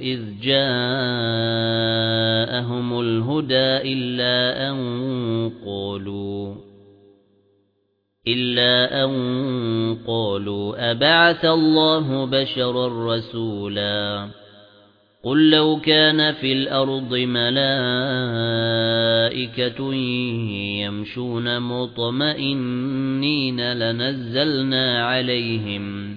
إِذْ جَاءَهُمُ الْهُدَى إِلَّا أَن قَالُوا إِلَّا أَن قَالُوا أَبَعَثَ اللَّهُ بَشَرًا رَّسُولًا قُل لَّوْ كَانَ فِي الْأَرْضِ مَلَائِكَةٌ يَمْشُونَ مُطْمَئِنِّينَ لَنَزَّلْنَا عَلَيْهِمْ